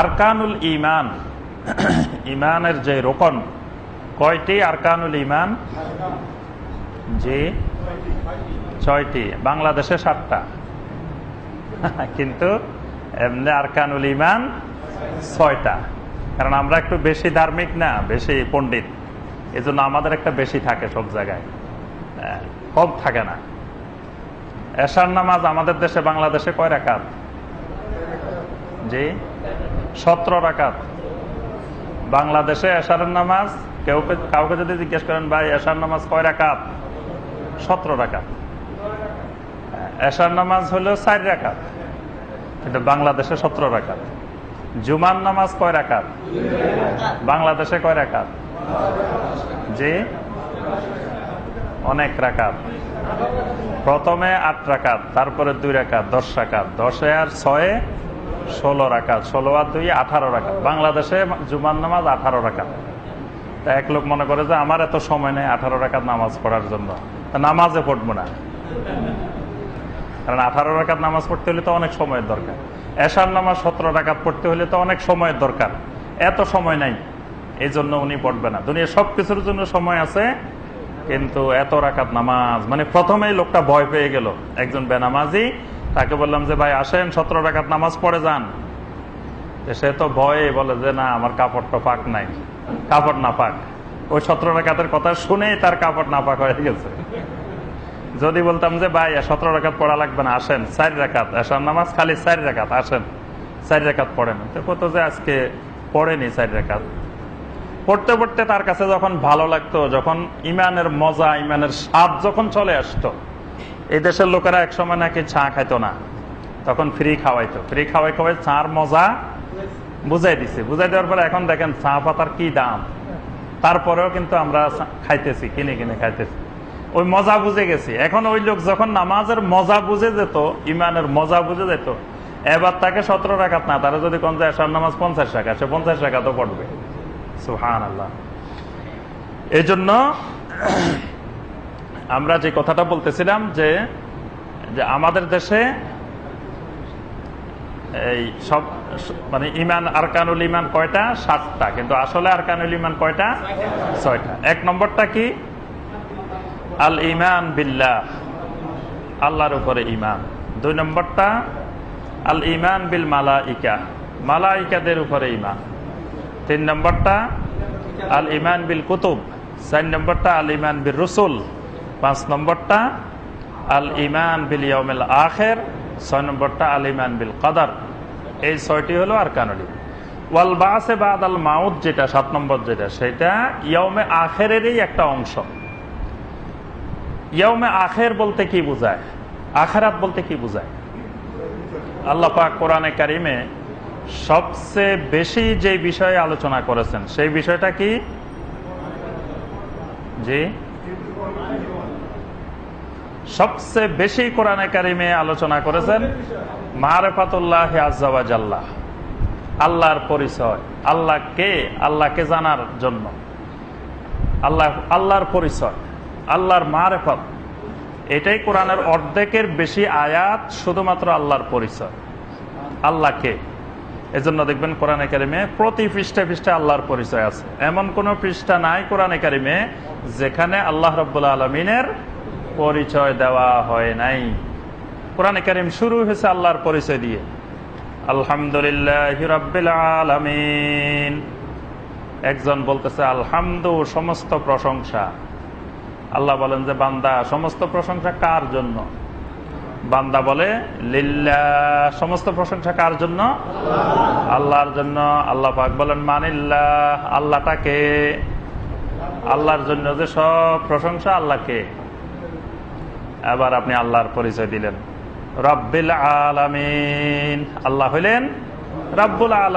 আরকানুল ইমান ইমানের যে রোকন কয়টি আরকানুল ইমান জি ছয়টি বাংলাদেশে সাতটা। কিন্তু এমনি আরকানুল ইমান ছয়টা। কারণ আমরা একটু বেশি ধার্মিক না বেশি পণ্ডিত। এই জন্য আমাদের একটা বেশি থাকে সব জায়গায়। হ্যাঁ, কম থাকে না। এশার নামাজ আমাদের দেশে বাংলাদেশে কয় রাকাত? জি? সতেরো রাকাত। বাংলাদেশে এশারের নামাজ, কেউ কাউকে যদি জিজ্ঞেস করেন, ভাই, এশার নামাজ কয় রাকাত? সতেরো রাকাত। এশার নামাজ হলো চার রাকাত, কিন্তু বাংলাদেশে সতেরো রাকাত। জুমার নামাজ কয় রাকাত? বাংলাদেশে কয় রাকাত? জি? অনেক রাকাত। প্রথমে আট রাকাত, তারপরে দুই রাকাত, দশ রাকাত। দশে আর ছয়ে ষোলো রাকাত, ষোলো আর দুই, আঠারো রাকাত। বাংলাদেশে জুমার নামাজ আঠারো রাকাত। তা এক লোক মনে করে যে আমার এত সময় নেই আঠারো রাকাত নামাজ পড়ার জন্য। তা নামাজে পড়ব না। কারণ আঠারো রাকাত নামাজ পড়তে হলে তো অনেক সময়ের দরকার। এশার নামাজ সতেরো রাকাত পড়তে হলে তো অনেক সময়ের দরকার। এত সময় নাই। এই জন্য উনি পড়বে না। দুনিয়া সব কিছুর জন্য সময় আছে, কিন্তু এত রাকাত নামাজ মানে প্রথমেই লোকটা ভয় পেয়ে গেল। একজন বেনামাজি তাকে বললাম যে, ভাই, আসেন, সতেরো রাকাত নামাজ পড়ে যান। সে তো ভয়ে বলে যে, না, আমার কাপড়টা পাক নাই। কাপড় না পাক। ওই সতেরো রাকাতের কথা শুনেই তার কাপড় না পাক হয়ে গেছে। যদি বলতাম যে, ভাই সতেরো রাকাত পড়া লাগবে না, আসেন, চার রাকাত এসার নামাজ খালি চার রাকাত, আসেন, চার রাকাত পড়েন। তো কত যে আজকে পড়েনি চার রাকাত। পড়তে পড়তে তার কাছে যখন ভালো লাগতো, যখন ইমানের মজা, ইমানের স্বাদ যখন চলে আসতো এই দেশের লোকেরা একসময় নাকি চা খাইতো না। তখন ফ্রি খাওয়াইতো। ফ্রি খাওয়াই খাওয়াই চার মজা বুঝাই দিছে। বুঝাই দেওয়ার পরে এখন দেখেন চা পাতার কি দাম। তারপরেও কিন্তু আমরা খাইতেছি, কিনে কিনে খাইতেছি। ওই মজা বুঝে গেছি। এখন ওই লোক যখন নামাজের মজা বুঝে যেত ইমানের মজা বুঝে যেত, এবার তাকে সতেরো রাখাত না, তারা যদি কোন নামাজ পঞ্চাশ টাকা সে পঞ্চাশ টাকা তো পড়বে। সুহান আল্লাহ এই জন্য আমরা যে কথাটা বলতেছিলাম যে যে আমাদের দেশে এই সব মানে ইমান, আরকানুল ইমান কয়টা? সাতটা। কিন্তু আসলে আরকানুল ইমান কয়টা? ছয়টা। এক নম্বরটা কি? আল ইমান বিল্লাহ। আল্লাহর উপরে ইমান। দুই নম্বরটা, আল ইমান বিল মালা ইকা মালা ইকাদের উপরে ইমান। তিন নম্বরটা, আল ইমান বিল কুতুব। চার নম্বরটা, আল ইমান বিল রসুল। পাঁচ নম্বরটা, আল ইমান বিল ইয়মেল আখের, ছয় নম্বরটা, আল ইমান বিল কাদার। এই ছয়টি হলো আর কানলি ওয়াল বাসে বাদ আল মাউদ যেটা, সাত নম্বর যেটা, সেটা ইয়মে আখেরেরই একটা অংশ। ইয়মে আখের বলতে কি বোঝায়? আখেরাত বলতে কি বোঝায়? আল্লাহ পাক কোরআনে কারিমে সবচেয়ে বেশি যে বিষয়ে আলোচনা করেছেন, সেই বিষয়টা কি? জি? সবচেয়ে বেশি কোরআনে কারিমে আলোচনা করেছেন মারেফাতুল্লাহ আজাল্লাহ আল্লাহর পরিচয়। আল্লাহ কে? আল্লাহকে জানার জন্য? আল্লাহ, আল্লাহর পরিচয়। আল্লাহর মারেফত। এটাই কোরআনের অর্ধেকের বেশি আয়াত শুধুমাত্র আল্লাহর পরিচয়। আল্লাহকে এজন্য দেখবেন কোরআন একাডেমে প্রতি পৃষ্ঠে পৃষ্ঠে আল্লাহর পরিচয় আছে। এমন কোন পৃষ্ঠা নাই কোরআন একাডেমে যেখানে আল্লাহ রব্বুল্লা আলমিনের পরিচয় দেওয়া হয় নাই। কোরআন করিম শুরু হয়েছে আল্লাহর পরিচয় দিয়ে। আলহামদুলিল্লাহ আলমিন। একজন বলতেছে, আলহামদু, সমস্ত প্রশংসা। আল্লাহ বলেন যে, বান্দা, সমস্ত প্রশংসা কার জন্য? বান্দা বলে, লিল্লা সমস্ত প্রশংসা কার জন্য? আল্লাহর জন্য। আল্লাহ পাক বলেন, মানিল্লাহ, আল্লাহটাকে। আল্লাহর জন্য যে সব প্রশংসা আল্লাহকে। এবার আপনি আল্লাহর পরিচয় দিলেন। রব্বিল আলামিন। আল্লাহ হইলেন রব্বুল আলম